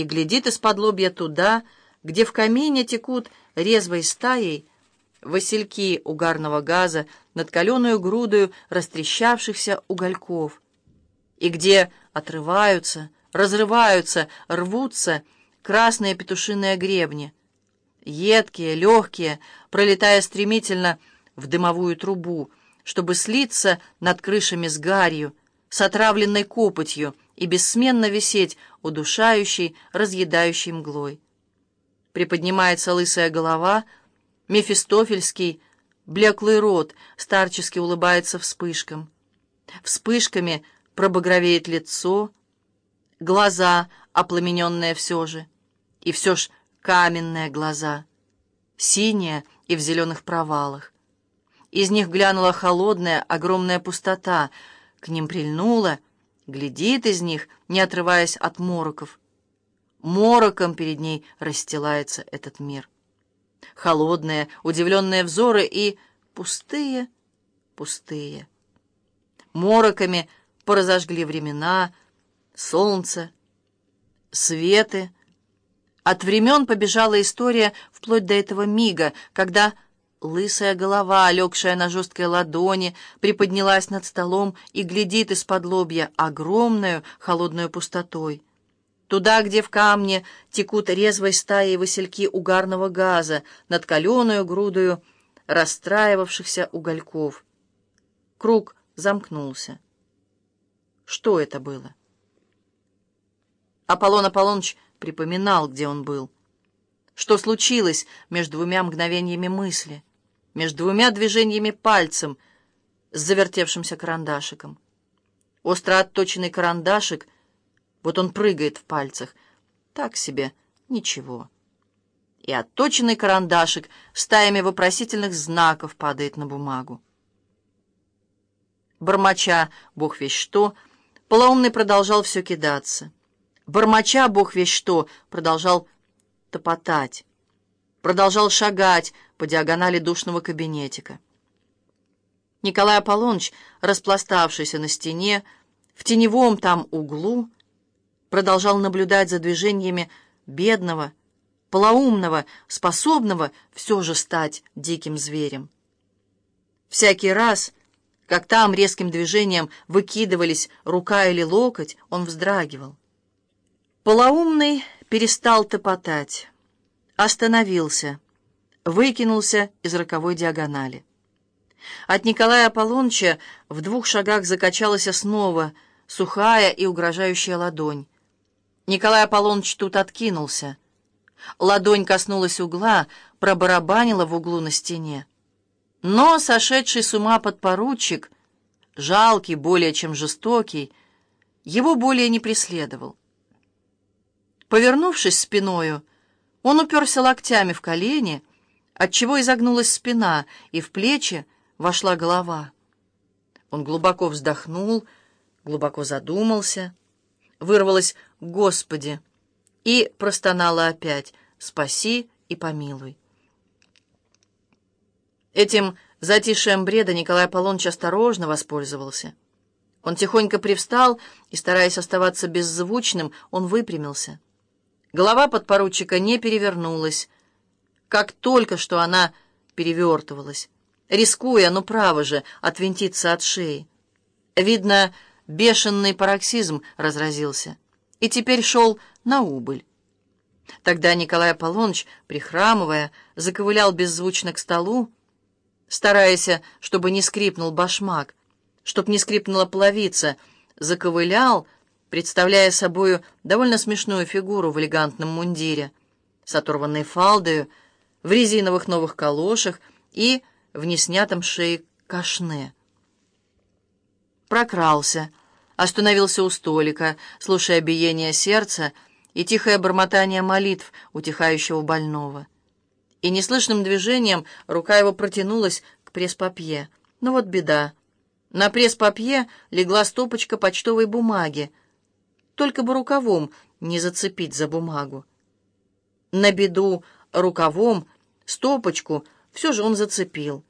и глядит из-под лобья туда, где в камине текут резвой стаей васильки угарного газа над каленую грудою растрещавшихся угольков, и где отрываются, разрываются, рвутся красные петушиные гребни, едкие, легкие, пролетая стремительно в дымовую трубу, чтобы слиться над крышами с гарью, с отравленной копотью и бессменно висеть удушающей, разъедающей мглой. Приподнимается лысая голова, мефистофельский, блеклый рот старчески улыбается вспышкам. Вспышками пробагровеет лицо, глаза, опламененные все же, и все ж каменные глаза, синие и в зеленых провалах. Из них глянула холодная, огромная пустота, к ним прильнула, глядит из них, не отрываясь от мороков. Мороком перед ней расстилается этот мир. Холодные, удивленные взоры и пустые, пустые. Мороками поразожгли времена, солнце, светы. От времен побежала история вплоть до этого мига, когда лысая голова, легшая на жесткой ладони, приподнялась над столом и глядит из-под лобья огромную холодную пустотой. Туда, где в камне текут резвой стаей васильки угарного газа над каленую грудою расстраивавшихся угольков. Круг замкнулся. Что это было? Аполлон Аполлоныч припоминал, где он был. Что случилось между двумя мгновениями мысли, между двумя движениями пальцем с завертевшимся карандашиком. Остро отточенный карандашик, вот он прыгает в пальцах. Так себе, ничего. И отточенный карандашик стаями вопросительных знаков падает на бумагу. Бормоча, бог весь что, полоумный продолжал все кидаться. Бормоча, бог весь что, продолжал топотать. Продолжал шагать по диагонали душного кабинетика. Николай Аполлоныч, распластавшийся на стене, в теневом там углу, продолжал наблюдать за движениями бедного, полоумного, способного все же стать диким зверем. Всякий раз, как там резким движением выкидывались рука или локоть, он вздрагивал. Полоумный перестал топотать, остановился, выкинулся из роковой диагонали. От Николая Аполлоныча в двух шагах закачалась снова сухая и угрожающая ладонь. Николай Аполлоныч тут откинулся. Ладонь коснулась угла, пробарабанила в углу на стене. Но сошедший с ума подпоручик, жалкий, более чем жестокий, его более не преследовал. Повернувшись спиною, он уперся локтями в колени, отчего изогнулась спина, и в плечи вошла голова. Он глубоко вздохнул, глубоко задумался, вырвалось «Господи!» и простонала опять «Спаси и помилуй». Этим затишием бреда Николай Аполлоныч осторожно воспользовался. Он тихонько привстал, и, стараясь оставаться беззвучным, он выпрямился. Голова подпоручика не перевернулась, как только что она перевертывалась, рискуя, ну право же, отвинтиться от шеи. Видно, бешеный пароксизм разразился, и теперь шел на убыль. Тогда Николай Аполлоныч, прихрамывая, заковылял беззвучно к столу, стараясь, чтобы не скрипнул башмак, чтоб не скрипнула половица, заковылял, представляя собою довольно смешную фигуру в элегантном мундире, с оторванной фалдою, в резиновых новых калошах и в неснятом шее кашне. Прокрался, остановился у столика, слушая биение сердца и тихое бормотание молитв утихающего больного. И неслышным движением рука его протянулась к пресс-папье. Ну вот беда. На пресс-папье легла стопочка почтовой бумаги, только бы рукавом не зацепить за бумагу. На беду рукавом стопочку все же он зацепил.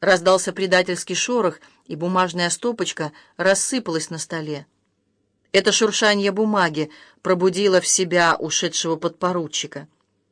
Раздался предательский шорох, и бумажная стопочка рассыпалась на столе. Это шуршание бумаги пробудило в себя ушедшего подпоручика.